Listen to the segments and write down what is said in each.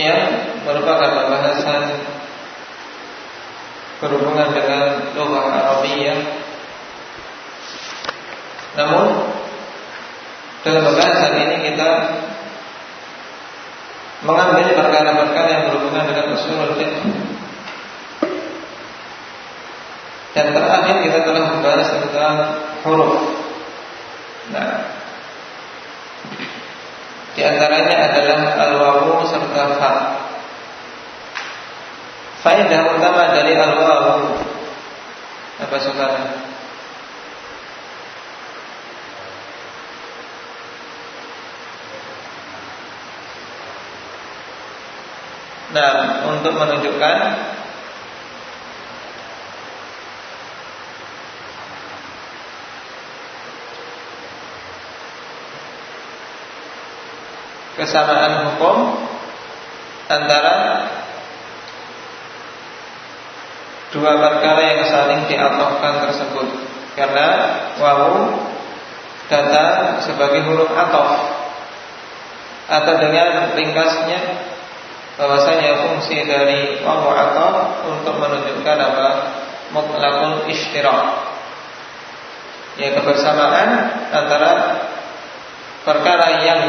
Yang merupakan pembahasan Berhubungan dengan Lughah Arabiyah. Namun Dalam pembahasan ini kita Mengambil perkara-perkara yang berhubungan dengan usul fiqh. Dan terakhir kita telah membahas tentang huruf. Nah, di antaranya adalah al-wawu serta fa. Faedah utama dari al-wawu apa saudara? Nah, untuk menunjukkan kesamaan hukum antara dua perkara yang saling diatofkan tersebut. Karena wawu datang sebagai huruf atof. Atau dengan ringkasnya bahwasanya fungsi dari wawu atof untuk menunjukkan apa? Mutlakul istirak ya kebersamaan antara perkara yang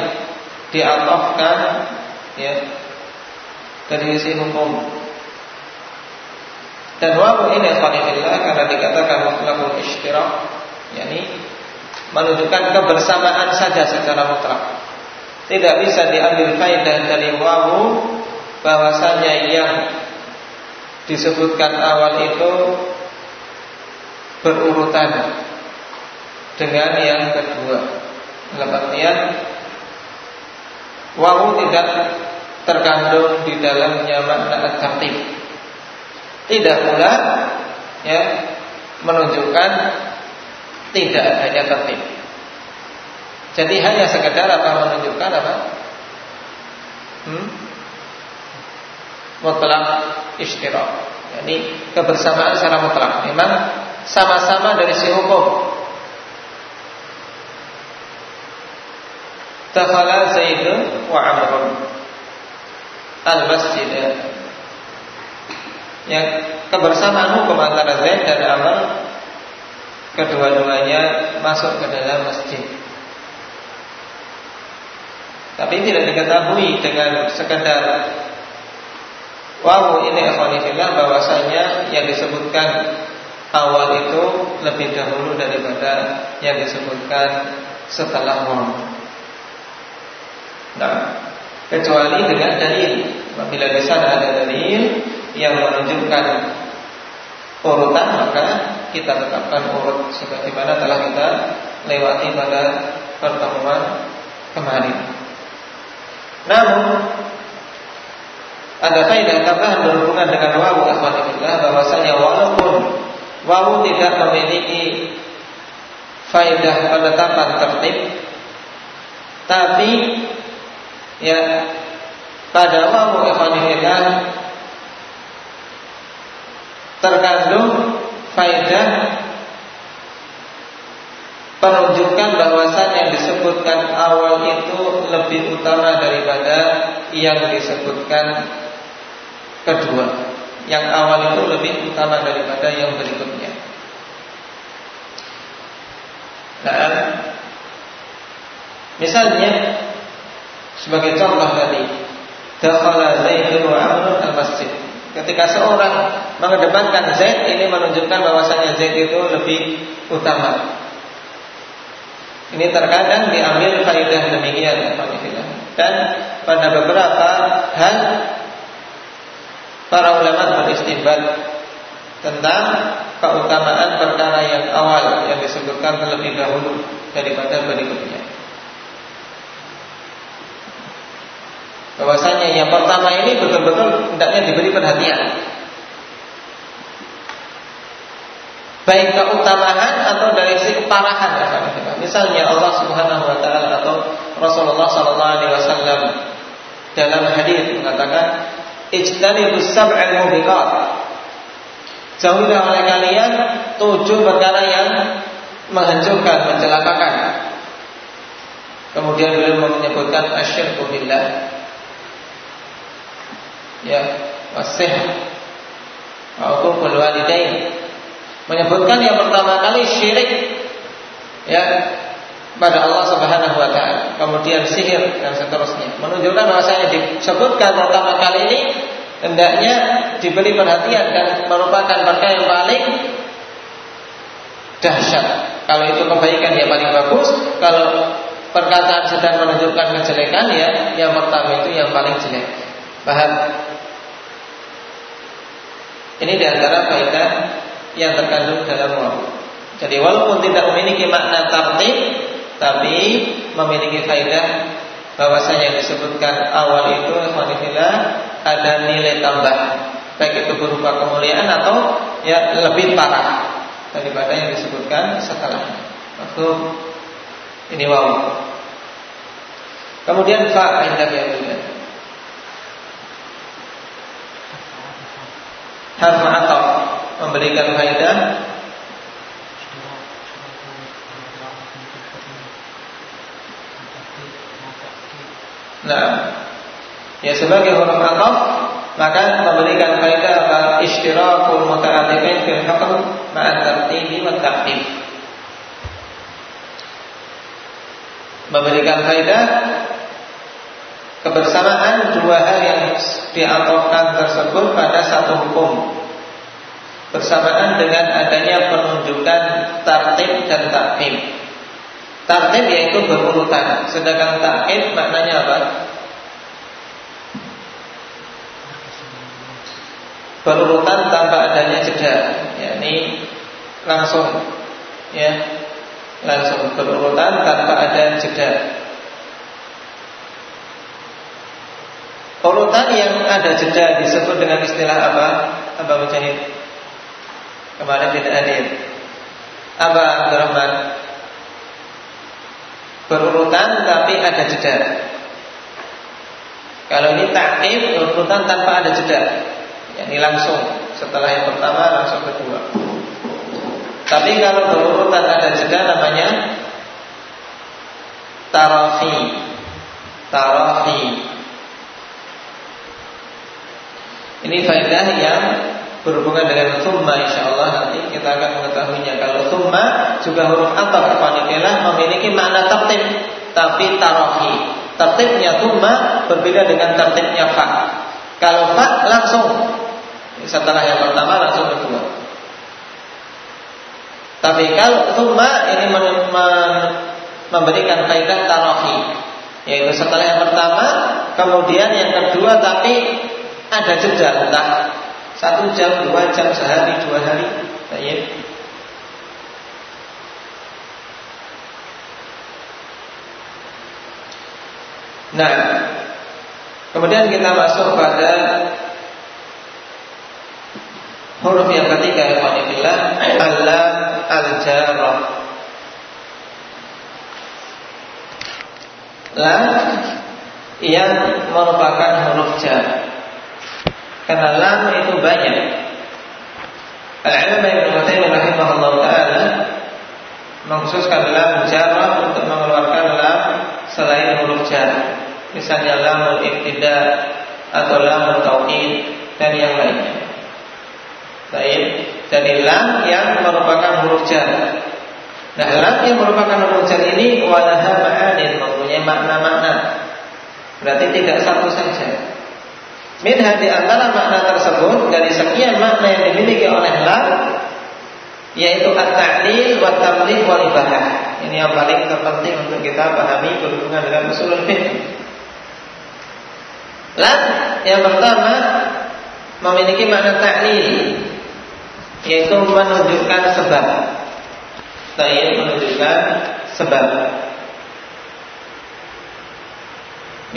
diatofkan ya dari sisi hukum. Dan wawu ini Alhamdulillah karena dikatakan mutlakul istirak, yakni menunjukkan kebersamaan saja secara mutlak. Tidak bisa diambil faedah dari wawu bahwasanya yang disebutkan awal itu berurutan dengan yang kedua. Dalam artian Wawu tidak terkandung di dalamnya makna tertib. Tidak pula ya menunjukkan tidak adanya tertib. Jadi hanya sekedar apa menunjukkan apa? Hmm? Mutlak istirak. Jadi kebersamaan secara mutlak. Memang sama-sama dari si hukum Dakhala Zaid wa Amr al-masjid. Yang kebersamaan hukum antara Zaid dan Amr kedua-duanya masuk ke dalam masjid. Tapi tidak diketahui dengan sekedar Wow ini akhwanifillah bahwasanya yang disebutkan awal itu lebih dahulu daripada yang disebutkan setelah wow. Nah, kecuali dengan dalil. Apabila di sana ada dalil yang menunjukkan urutan, maka kita tetapkan urut sebagaimana telah kita lewati pada pertemuan kemarin. Namun ada kaidah tambahan berhubungan dengan wawu akhwatillah bahwasanya walaupun wawu tidak memiliki faidah penetapan tertib tapi ya pada wawu ikhwanillah terkandung faedah penunjukan bahwasan yang disebutkan awal itu lebih utama daripada yang disebutkan kedua. Yang awal itu lebih utama daripada yang berikutnya. Nah, misalnya sebagai contoh tadi, dakhala Zaidun wa Amr al-masjid. Ketika seorang mengedepankan Zaid ini menunjukkan bahwasanya Zaid itu lebih utama. Ini terkadang diambil faidah demikian Dan pada beberapa hal para ulama beristimbat tentang keutamaan perkara yang awal yang disebutkan terlebih dahulu daripada berikutnya. Bahwasanya yang pertama ini betul-betul hendaknya diberi perhatian. Baik keutamaan atau dari sisi keparahan Misalnya Allah Subhanahu wa taala atau Rasulullah sallallahu alaihi wasallam dalam hadis mengatakan ijtanibus sab'al mubiqat. Jauhilah oleh kalian tujuh perkara yang menghancurkan, mencelakakan. Kemudian beliau menyebutkan asyirku billah ya wasih walidain Menyebutkan yang pertama kali syirik Ya pada Allah Subhanahu wa taala. Kemudian sihir dan seterusnya. Menunjukkan bahwasanya disebutkan pertama kali ini hendaknya diberi perhatian dan merupakan perkara yang paling dahsyat. Kalau itu kebaikan ya paling bagus, kalau perkataan sedang menunjukkan kejelekan ya yang pertama itu yang paling jelek. Paham? Ini di antara faedah yang terkandung dalam waw. Jadi walaupun tidak memiliki makna tertib, tapi memiliki faedah bahwasanya yang disebutkan awal itu alhamdulillah ada nilai tambah baik itu berupa kemuliaan atau ya lebih parah daripada yang disebutkan setelahnya. Waktu ini waw. Kemudian fa indah ya harf atau memberikan faedah Nah, ya sebagai huruf ataf maka memberikan faedah apa? Ishtirakul muta'addifin fil hukm ma'a tartibi wa ta'qib. Memberikan faedah kebersamaan dua hal yang diatofkan tersebut pada satu hukum bersamaan dengan adanya penunjukan tartib dan takkim. Tartib yaitu berurutan, sedangkan takkim maknanya apa? Berurutan tanpa adanya jeda, yakni langsung, ya, langsung berurutan tanpa ada jeda. Urutan yang ada jeda disebut dengan istilah apa? Apa Mujahid? Kemarin tidak hadir. Apa Abdurrahman? Berurutan tapi ada jeda. Kalau ini takif urutan tanpa ada jeda. ini langsung setelah yang pertama langsung kedua. Tapi kalau berurutan ada jeda namanya tarafi. Tarafi. Ini faedah yang berhubungan dengan summa insyaallah nanti kita akan mengetahuinya. Kalau summa juga huruf ataf kepanitilah memiliki makna tertib tapi tarahi. Tertibnya summa berbeda dengan tertibnya fa. Kalau fa langsung setelah yang pertama langsung kedua. Tapi kalau summa ini memberikan kaidah tarahi yaitu setelah yang pertama kemudian yang kedua tapi ada jeda entah satu jam, dua jam, sehari, dua hari. Baik. Nah, kemudian kita masuk pada huruf yang ketiga yang wanita Allah al-jarrah. Lam yang merupakan huruf jar. Karena lam itu banyak. Al-Ilmu Ibn Utsaimin rahimahullah taala mengkhususkan lam jarrah untuk mengeluarkan lam selain huruf jar. Misalnya lamul ibtida atau lamul tauhid dan yang lainnya. Baik, jadi lam yang merupakan huruf jar. Nah, lam yang merupakan huruf jar ini walaha ma'anin mempunyai makna-makna. Berarti tidak satu saja. Minha di antara makna tersebut dari sekian makna yang dimiliki oleh lam yaitu at-ta'lil wa tabligh wal ibadah. Ini yang paling terpenting untuk kita pahami berhubungan dengan usul fiqh. Lam yang pertama memiliki makna ta'lil yaitu menunjukkan sebab. Saya menunjukkan sebab.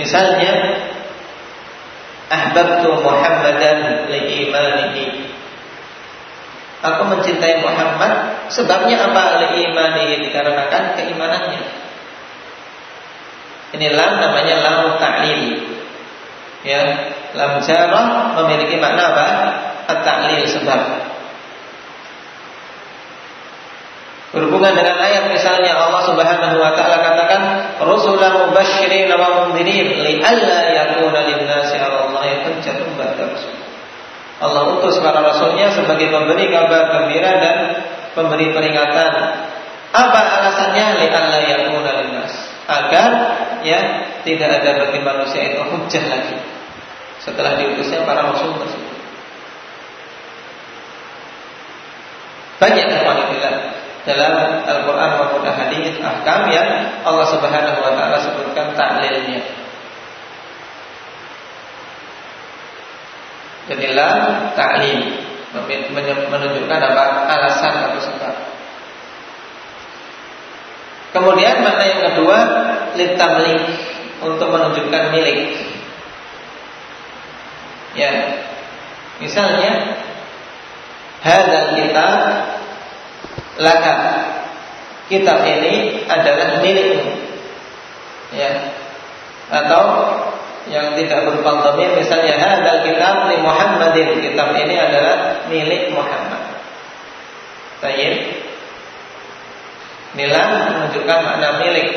Misalnya ahbabtu Muhammadan liimanihi. Aku mencintai Muhammad sebabnya apa? Liimanihi dikarenakan keimanannya. Ini lam namanya lam ta'lil. Ya, lam jarah memiliki makna apa? At-ta'lil sebab. Berhubungan dengan ayat misalnya Allah Subhanahu wa taala katakan rusulan mubasysyirin wa mundzirin li'alla yakuna lin-nasi 'ala Allahi hujjatun ba'da rusul. Allah utus para rasulnya sebagai pemberi kabar gembira dan pemberi peringatan. Apa alasannya? Li'alla yakuna lin-nas. Agar ya tidak ada bagi manusia itu hujjah lagi setelah diutusnya para rasul tersebut. Banyak ikhwan dalam Al-Quran maupun hadis ahkam yang Allah Subhanahu Wa Taala sebutkan taklilnya. Jadilah taklim menunjukkan apa? Alasan atau sebab. Kemudian makna yang kedua litamlik untuk menunjukkan milik. Ya, misalnya hadal kita laka. Kitab ini adalah milikmu. Ya. Atau yang tidak berupa dhamir misalnya hadal kitab li Muhammadin. Kitab ini adalah milik Muhammad. Tayyib Nilam menunjukkan makna milik.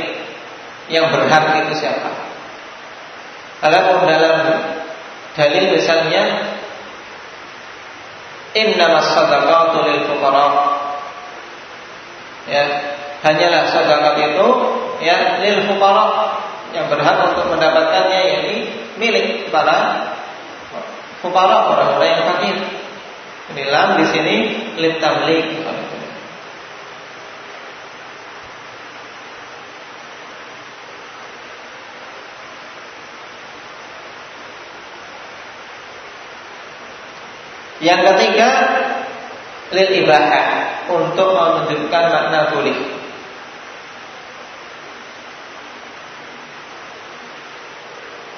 Yang berhak itu siapa. Kalau dalam dalil misalnya Innamas sadaqatu lil fuqara. Ya hanyalah sedekah itu ya lil fuqara yang berhak untuk mendapatkannya yakni milik para fuqara orang-orang yang fakir. Ini lam di sini litamlik. Yang ketiga lil ibahah untuk menunjukkan makna boleh.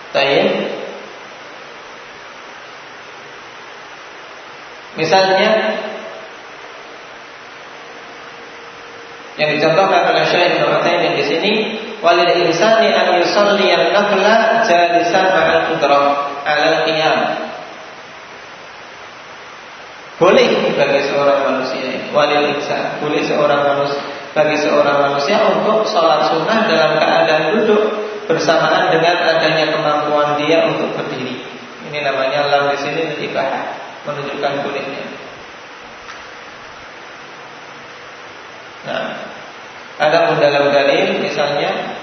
Tayyib. Misalnya yang dicontohkan oleh Syekh Ibnu yang di sini walil insani an yusalli an-nafla jalisan ma'al qudrah 'ala al-qiyam boleh bagi seorang manusia walil insan, boleh seorang manusia bagi seorang manusia untuk sholat sunnah dalam keadaan duduk bersamaan dengan adanya kemampuan dia untuk berdiri. Ini namanya lam di sini ibah menunjukkan bolehnya. Nah, ada pun dalam dalil misalnya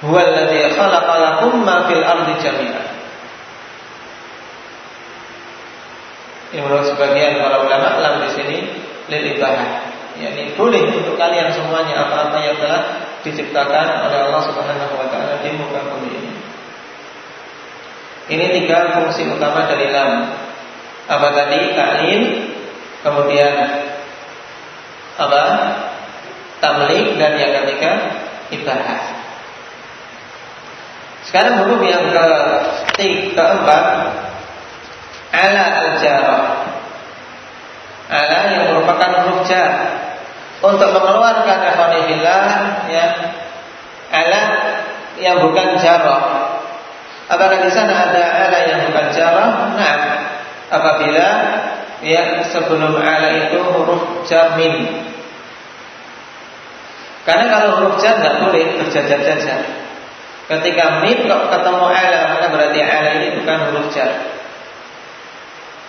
huwallazi khalaqa lakum ma fil ardi jami'an Ini menurut sebagian para ulama lam di sini lil ibahah. Yani boleh untuk kalian semuanya apa-apa yang telah diciptakan oleh Allah Subhanahu wa taala di muka bumi ini. Ini tiga fungsi utama dari lam. Apa tadi? Ta'lim, kemudian apa? Tamlik dan yang ketiga ibahah. Sekarang huruf yang ke keempat ala al-jarah. Ala yang merupakan huruf jar. Untuk mengeluarkan ikhwanillah ya ala yang bukan jarah. Apakah di sana ada ala yang bukan jarah? Nah, apabila ya sebelum ala itu huruf jar min. Karena kalau huruf jar tidak boleh berjajar-jajar. Ketika min kok ketemu ala maka berarti ala ini bukan huruf jar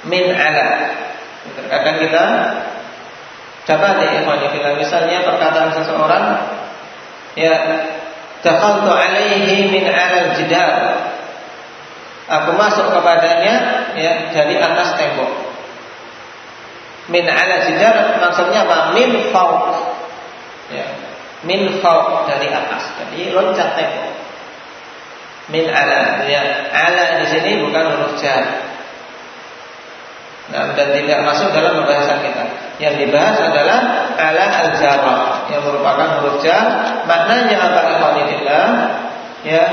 min ala. Terkadang kita dapat ya misalnya perkataan seseorang ya dakhaltu alaihi min ala jidar. Aku masuk kepadanya ya dari atas tembok. Min ala jidar maksudnya apa? Min fauq. Ya. Min fauq dari atas. Jadi loncat tembok. Min ala ya. Ala di sini bukan huruf jar. Nah, dan tidak masuk dalam pembahasan kita. Yang dibahas adalah ala al-jarrah yang merupakan huruf jar. Maknanya apa ikhwanillah? Ya,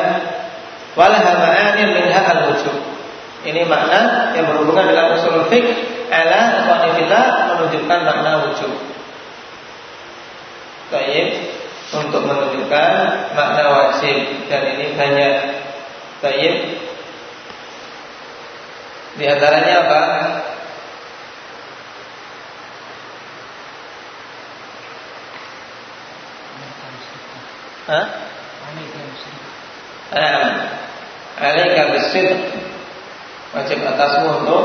Walaha ma'ani minha al-wujub. Ini makna yang berhubungan dengan usul fiqh ala qanifillah menunjukkan makna wujud. Baik, untuk menunjukkan makna wajib dan ini banyak. Baik. Di antaranya apa? Hah? Alaika bisidq Wajib atasmu untuk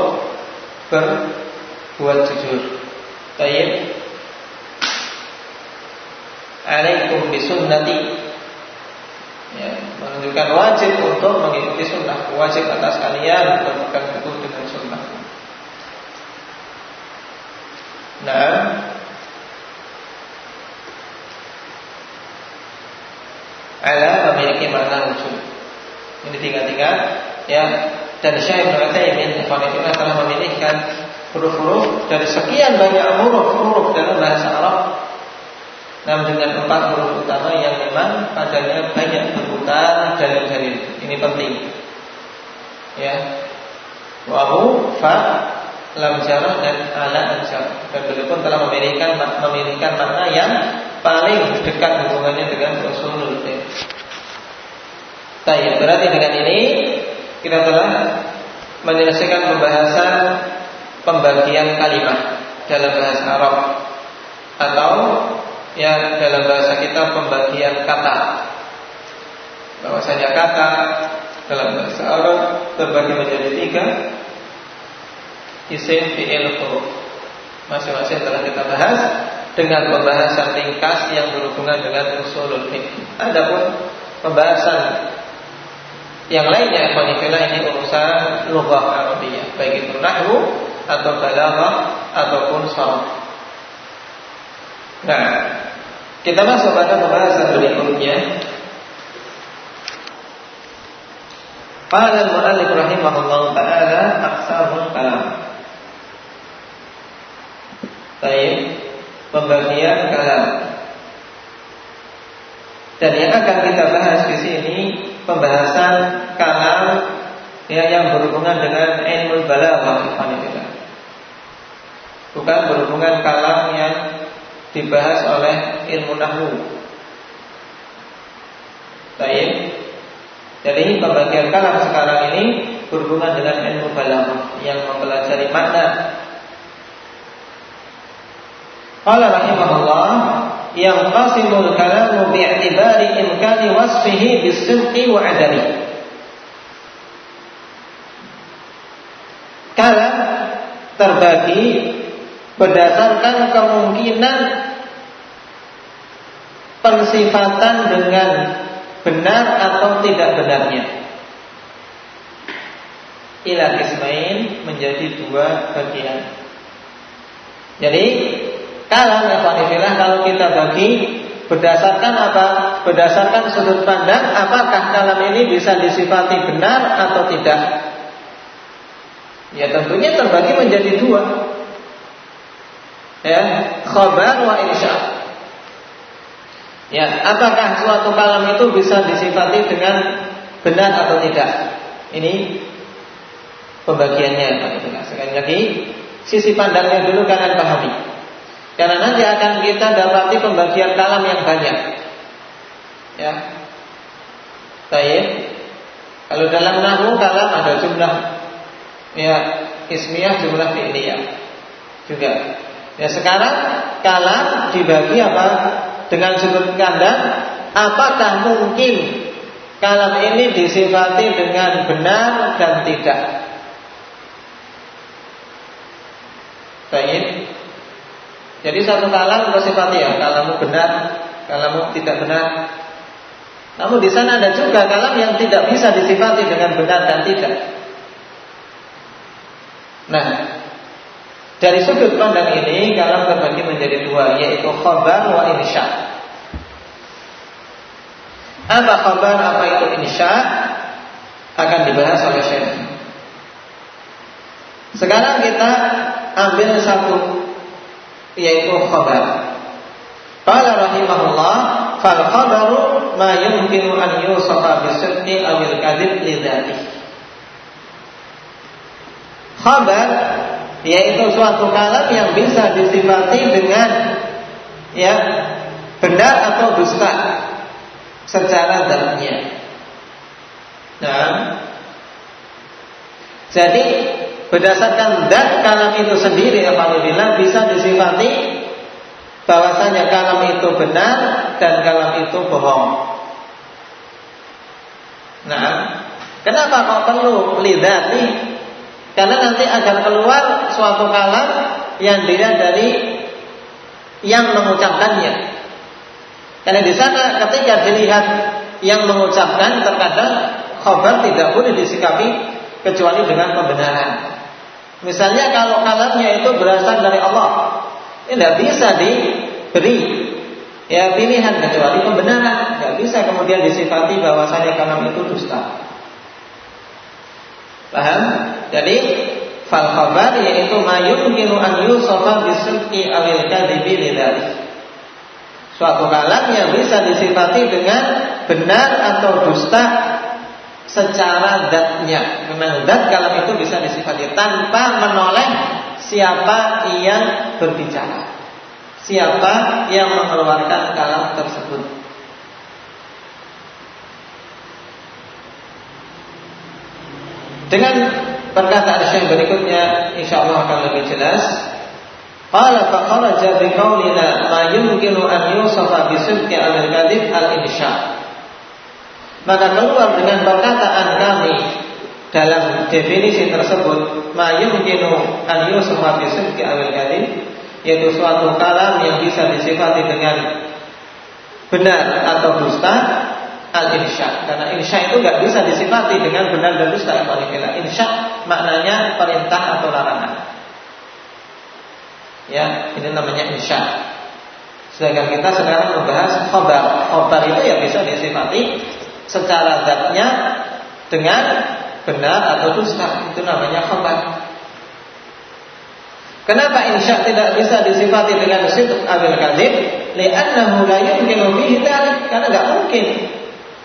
berbuat jujur. Baik Alaikum bisunnati. Ya, Menunjukkan wajib untuk mengikuti sunnah. Wajib atas kalian berpegang teguh dengan sunnah. Nah ala memiliki makna wujud. Ini tiga-tiga ya dan Syekh Ibnu Utsaimin telah memilihkan huruf-huruf dari sekian banyak huruf-huruf dalam bahasa Arab namun dengan empat huruf utama yang memang padanya banyak berputar dalil-dalil. Ini penting. Ya. Wahu, fa, lam jarah dan ala anjar. Dan beliau pun telah memilihkan memilihkan makna yang paling dekat hubungannya dengan fiqh. Baik, berarti dengan ini kita telah menyelesaikan pembahasan pembagian kalimat dalam bahasa Arab atau ya dalam bahasa kita pembagian kata. Bahwasanya kata dalam bahasa Arab terbagi menjadi tiga isim fi'il huruf. Masing-masing telah kita bahas dengan pembahasan ringkas yang berhubungan dengan usulul fiqh. Adapun pembahasan yang lainnya ikhwanifillah ini urusan lughah Arabiyah, baik itu nahwu atau balaghah ataupun sharaf. Nah, kita masuk pada pembahasan berikutnya. Qala al-mu'allif rahimahullah taala aqsamul kalam. Baik, pembagian kalam. Dan yang akan kita bahas di sini pembahasan kalam ya, yang berhubungan dengan ilmu balaghah Bukan berhubungan kalam yang dibahas oleh ilmu nahwu. Baik. Jadi pembagian kalam sekarang ini berhubungan dengan ilmu balaghah yang mempelajari makna. Qala rahimahullah yang qasimul kalamu bi'tibari imkani wasfihi bisidqi wa adami. Kalam terbagi berdasarkan kemungkinan pensifatan dengan benar atau tidak benarnya. Ila kismain menjadi dua bagian. Jadi kalam ikhwanifillah kalau kita bagi berdasarkan apa? Berdasarkan sudut pandang apakah kalam ini bisa disifati benar atau tidak? Ya tentunya terbagi menjadi dua. Ya, khabar wa insya. Ya, apakah suatu kalam itu bisa disifati dengan benar atau tidak? Ini pembagiannya Sekali lagi, sisi pandangnya dulu kalian pahami. Karena nanti akan kita dapati pembagian kalam yang banyak. Ya. Baik. Kalau dalam nahu kalam ada jumlah ya ismiyah jumlah fi'liyah juga. Ya sekarang kalam dibagi apa? Dengan sudut pandang apakah mungkin kalam ini disifati dengan benar dan tidak? Baik. Jadi satu kalam bersifat ya, kalamu benar, kalamu tidak benar. Namun di sana ada juga kalam yang tidak bisa disifati dengan benar dan tidak. Nah, dari sudut pandang ini kalam terbagi menjadi dua, yaitu khabar wa insya. Apa khabar, apa itu insya? Akan dibahas oleh Syekh. Sekarang kita ambil satu yaitu khabar. Qala rahimahullah fal khabaru ma yumkinu an yusafa bisidqi aw al-kadhib lidzati. Khabar yaitu suatu kalam yang bisa disifati dengan ya benar atau dusta secara zatnya. Nah, jadi berdasarkan dat kalam itu sendiri apabila bisa disifati bahwasanya kalam itu benar dan kalam itu bohong. Nah, kenapa kok perlu lidati? Karena nanti akan keluar suatu kalam yang dilihat dari yang mengucapkannya. Karena di sana ketika dilihat yang mengucapkan terkadang khabar tidak boleh disikapi kecuali dengan pembenaran. Misalnya kalau kalamnya itu berasal dari Allah, tidak bisa diberi ya pilihan kecuali pembenaran. Tidak bisa kemudian disifati bahwasanya kalam itu dusta. Paham? Jadi fal khabar yaitu ma yumkinu an yusafa bisidqi awil kadhibi lidzalik. Suatu kalam yang bisa disifati dengan benar atau dusta secara zatnya. Memang zat kalam itu bisa disifati tanpa menoleh siapa yang berbicara. Siapa yang mengeluarkan kalam tersebut. Dengan perkataan Syekh berikutnya insyaallah akan lebih jelas. Qala fa kharaja bi qaulina ma yumkinu an yusafa bi al-kadhib al-insya. Maka keluar dengan perkataan kami dalam definisi tersebut ma an yusafa bi sidqi al-kadhib yaitu suatu kalam yang bisa disifati dengan benar atau dusta al-insya. Karena insya itu nggak bisa disifati dengan benar dan dusta. Insya maknanya perintah atau larangan. Ya, ini namanya insya. Sedangkan kita sekarang membahas khobar. Khobar itu ya bisa disifati secara zatnya dengan benar atau dusta. Itu namanya khobar. Kenapa insya tidak bisa disifati dengan sidq abil kadhib? Li'annahu la yumkinu bihi Karena nggak mungkin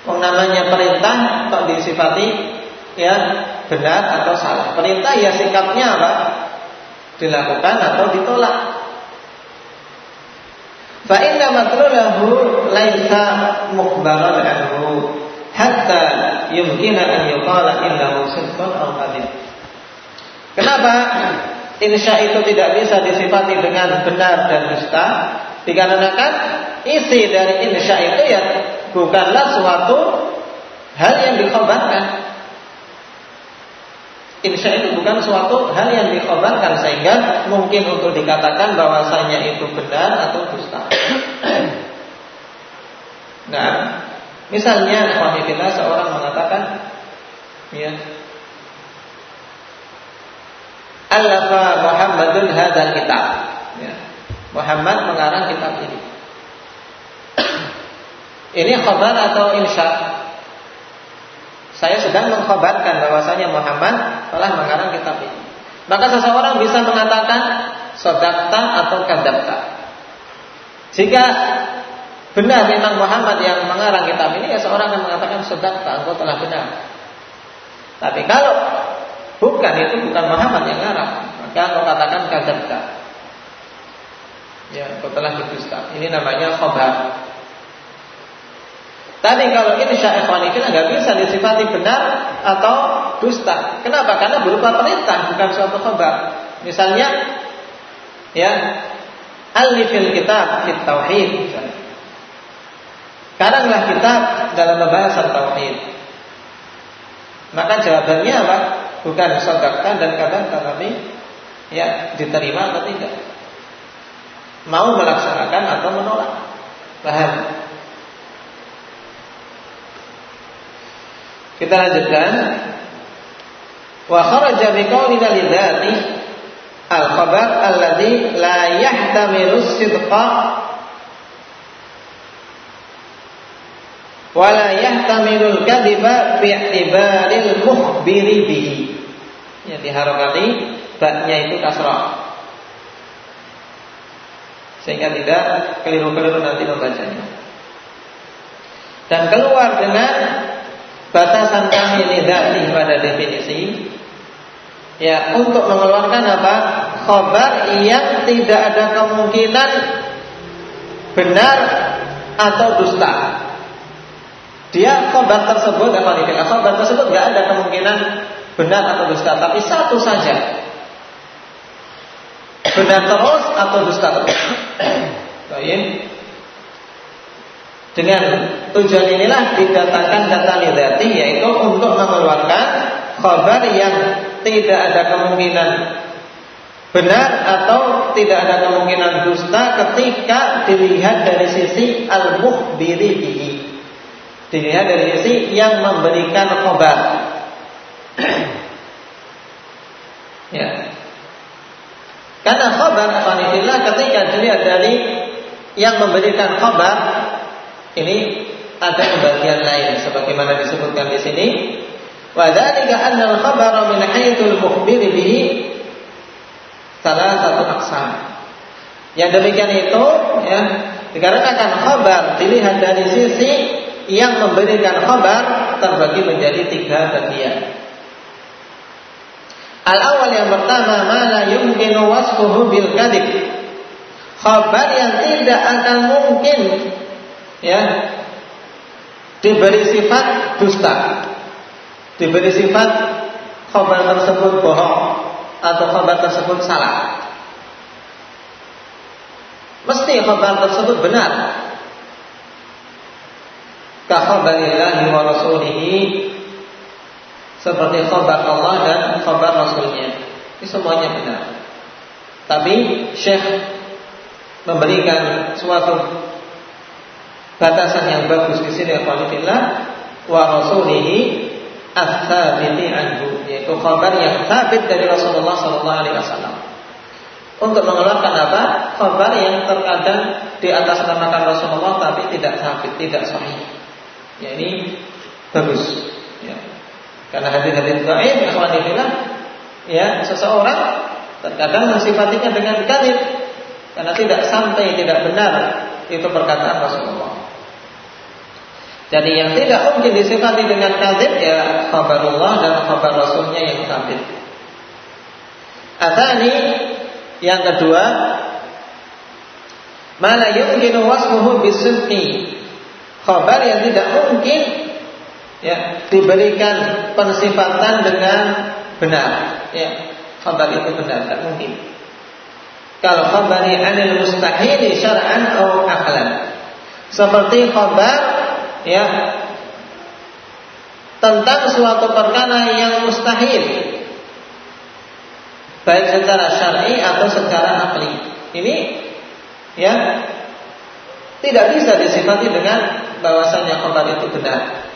Oh, namanya perintah kok disifati ya benar atau salah. Perintah ya sikapnya apa? Dilakukan atau ditolak. Fa inna matlulahu laisa mukhbaran anhu hatta yumkina an yuqala innahu sidqun aw kadhib. Kenapa insya itu tidak bisa disifati dengan benar dan dusta? Dikarenakan isi dari insya itu ya bukanlah suatu hal yang dikhabarkan. Insya itu bukan suatu hal yang dikhabarkan sehingga mungkin untuk dikatakan bahwasanya itu benar atau dusta. nah, misalnya wanita seorang mengatakan, ya, Alafa Muhammadun hadzal kitab. Ya. Muhammad mengarang kitab ini. Ini khabar atau insya? Saya sedang mengkhabarkan bahwasanya Muhammad telah mengarang kitab ini. Maka seseorang bisa mengatakan sodakta atau kadabta. Jika benar memang Muhammad yang mengarang kitab ini, ya seorang akan mengatakan sodakta, engkau telah benar. Tapi kalau bukan itu bukan Muhammad yang mengarang, maka engkau katakan kadabta. Ya, engkau telah berdusta. Ini namanya khabar. Tadi kalau ini ikhwan kita nggak bisa disifati benar atau dusta. Kenapa? Karena berupa perintah bukan suatu khabar. Misalnya ya alifil kitab fit tauhid misalnya. Karanglah kitab dalam pembahasan tauhid. Maka jawabannya apa? Bukan sodakkan dan kadang tetapi ya diterima atau tidak. Mau melaksanakan atau menolak. Paham? Kita lanjutkan. Wa kharaja biqaulina lidzati al-khabar alladhi la yahtamilu sidqa wa la yahtamilu al-kadhiba bi'tibaril mukhbiri bihi. Ya diharokati baknya itu kasrah. Sehingga tidak keliru-keliru nanti membacanya. Dan keluar dengan batasan kami lidati pada definisi ya untuk mengeluarkan apa khabar yang tidak ada kemungkinan benar atau dusta dia khabar tersebut apa nih khabar tersebut nggak ada kemungkinan benar atau dusta tapi satu saja. Benar terus atau dusta terus. Baik. Dengan tujuan inilah didatangkan data lidati yaitu untuk mengeluarkan khabar yang tidak ada kemungkinan benar atau tidak ada kemungkinan dusta ketika dilihat dari sisi al-mukhbiri bihi. Dilihat dari sisi yang memberikan khabar. ya. Karena khabar afanillah ketika dilihat dari yang memberikan khabar ini ada pembagian lain sebagaimana disebutkan di sini Wadhalika anna al-khabara min mukhbir bihi salah satu aksam. Yang demikian itu ya dikarenakan khabar dilihat dari sisi yang memberikan khabar terbagi menjadi tiga bagian. Al awal yang pertama mana yumkinu wasfuhu bil kadib. Khabar yang tidak akan mungkin ya diberi sifat dusta diberi sifat khabar tersebut bohong atau khabar tersebut salah. Mesti khabar tersebut benar. Kakhabarillahi wa rasulihi seperti khabar Allah dan khabar Rasulnya. Ini semuanya benar. Tapi Syekh memberikan suatu batasan yang bagus di sini Allah wa rasulihi ats-tsabiti anhu yaitu kabar yang sabit dari Rasulullah wasallam. Untuk mengeluarkan apa? Kabar yang terkadang di atas namakan Rasulullah tapi tidak sabit, tidak sahih. Ya ini bagus. Ya. Karena hadis-hadis dhaif ikhwan fillah ya seseorang terkadang mensifatinya dengan kadzib karena tidak sampai tidak benar itu perkataan Rasulullah. Jadi yang tidak mungkin disifati dengan kadzib ya Allah dan kabar Rasulnya yang sabit. Atani yang kedua, mana yumkinu wasmuhu bisidqi. Khabar yang tidak mungkin ya diberikan pensifatan dengan benar. Ya, khabar itu benar, tidak mungkin. Kalau khabari anil mustahili syar'an atau aklan. Seperti khabar ya tentang suatu perkara yang mustahil baik secara syar'i atau secara akli. Ini ya tidak bisa disifati dengan bahwasanya khabar itu benar.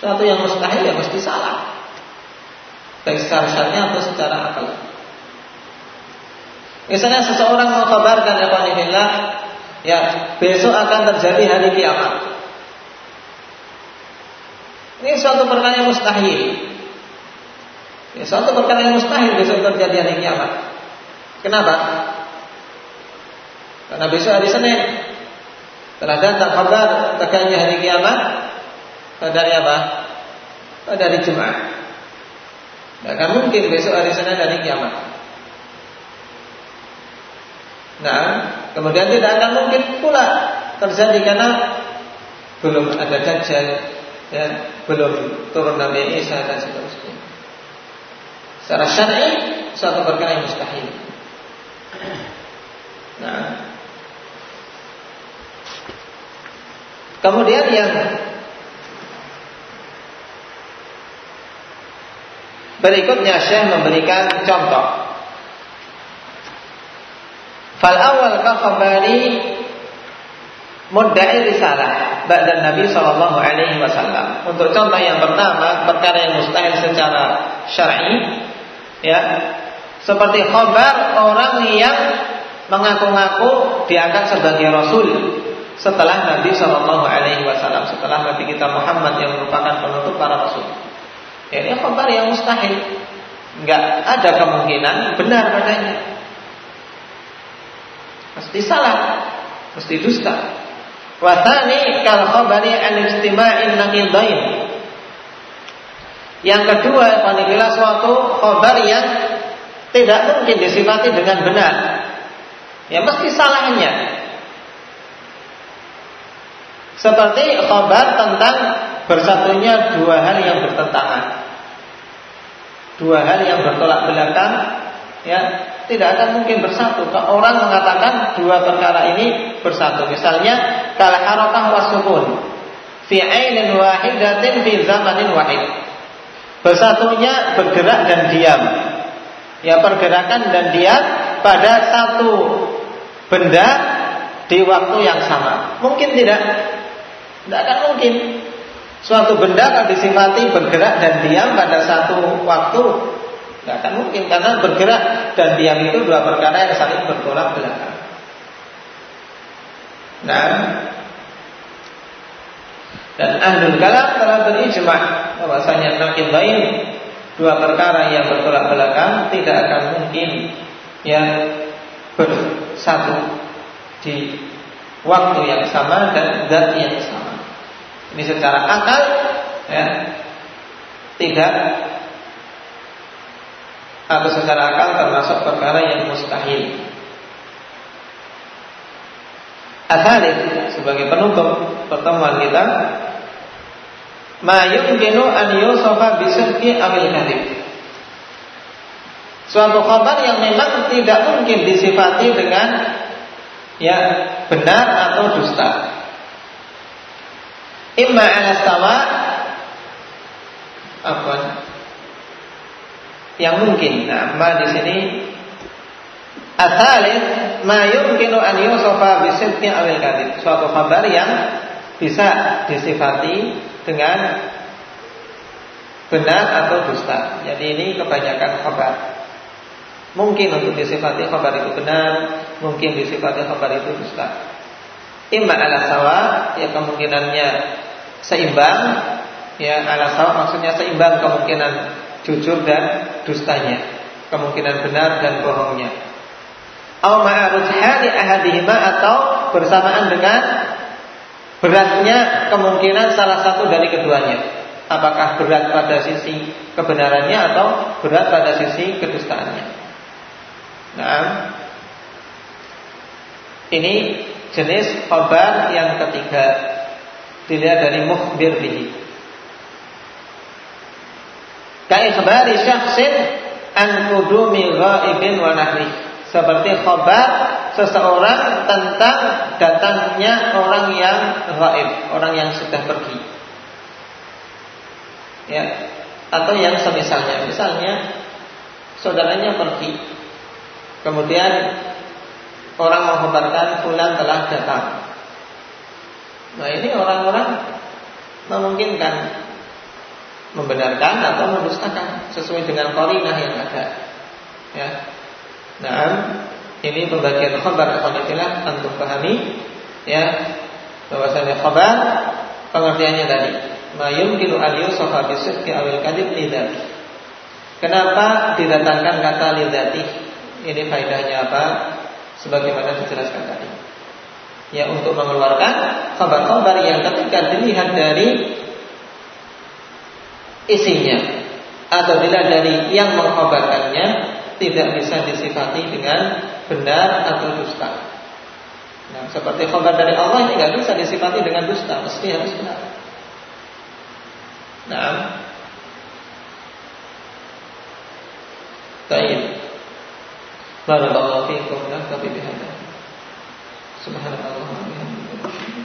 Suatu yang mustahil ya mesti salah. Baik secara syar'i atau secara akli. Misalnya seseorang mengkabarkan ya ya besok akan terjadi hari kiamat. Ini suatu perkara yang mustahil. Ini suatu perkara yang mustahil besok terjadi hari kiamat. Kenapa? Karena besok hari Senin telah datang kabar tegaknya hari kiamat pada hari apa? Pada hari Jumat. Tidak akan mungkin besok hari Senin hari kiamat. Nah, kemudian tidak akan mungkin pula terjadi karena belum ada dajjal, ya belum turun Nabi Isa dan seterusnya. Secara syar'i suatu perkara yang mustahil. Nah, kemudian yang berikutnya Syekh memberikan contoh. Fal awal ka khabari mudda'i risalah ba'da Nabi sallallahu alaihi wasallam. Untuk contoh yang pertama, perkara yang mustahil secara syar'i ya. Seperti khabar orang yang mengaku-ngaku diangkat sebagai rasul setelah Nabi sallallahu alaihi wasallam, setelah Nabi kita Muhammad yang merupakan penutup para rasul. Ya, ini khabar yang mustahil. Enggak ada kemungkinan benar padanya. Mesti salah, mesti dusta. Watani kal khabari an istima'in naqidain. Yang kedua, apabila suatu khabar yang tidak mungkin disifati dengan benar. Ya mesti salahnya. Seperti khabar tentang bersatunya dua hal yang bertentangan. Dua hal yang bertolak belakang ya tidak akan mungkin bersatu. Kalau orang mengatakan dua perkara ini bersatu, misalnya kal harakah wasukun fi ainin wahidatin fi zamanin wahid. Bersatunya bergerak dan diam. Ya pergerakan dan diam pada satu benda di waktu yang sama. Mungkin tidak? Tidak akan mungkin. Suatu benda kalau disifati bergerak dan diam pada satu waktu tidak akan mungkin karena bergerak dan diam itu dua perkara yang saling bertolak belakang. Nah, dan ahlul kalam telah berijma bahwasanya nakid lain dua perkara yang bertolak belakang tidak akan mungkin yang bersatu di waktu yang sama dan zat yang sama. Ini secara akal ya, tidak atau secara akal termasuk perkara yang mustahil. Athalid sebagai penutup pertemuan kita ma yumkinu an yusafa bisidqi amil kadhib. Suatu kabar yang memang tidak mungkin disifati dengan ya benar atau dusta. Imma ala sama apa yang mungkin. Nah, ma di sini Asalin ma yumkinu an yusafa bisidqi awil kadhib. Suatu kabar yang bisa disifati dengan benar atau dusta. Jadi ini kebanyakan kabar. Mungkin untuk disifati kabar itu benar, mungkin disifati kabar itu dusta. Imma ala sawa, ya kemungkinannya seimbang, ya ala sawa maksudnya seimbang kemungkinan jujur dan dustanya, kemungkinan benar dan bohongnya. Au ma'arujhani ahadihima atau bersamaan dengan beratnya kemungkinan salah satu dari keduanya. Apakah berat pada sisi kebenarannya atau berat pada sisi kedustaannya. Nah, ini jenis khabar yang ketiga dilihat dari mukhbir bihi. Kaikhbari syakhsin an kudumi ghaibin wa nahri. Seperti khabar seseorang tentang datangnya orang yang gaib, orang yang sudah pergi. Ya, atau yang semisalnya. Misalnya saudaranya pergi. Kemudian orang mengkhabarkan fulan telah datang. Nah, ini orang-orang memungkinkan membenarkan atau mendustakan sesuai dengan korinah yang ada. Ya. Nah, ini pembagian khabar ikhwanillah untuk pahami ya bahwasanya khabar pengertiannya tadi ma yumkinu al yusafa bisidqi awil kadhib lidzati. Kenapa didatangkan kata lidzati? Ini faedahnya apa? Sebagaimana dijelaskan tadi. Ya untuk mengeluarkan khabar-khabar yang ketika dilihat dari isinya atau bila dari yang mengkhabarkannya tidak bisa disifati dengan benar atau dusta. Nah, seperti khabar dari Allah ini nggak bisa disifati dengan dusta, mesti harus benar. Nah, Baik. Barakallahu fiikum سبحانك اللهم وبحمدك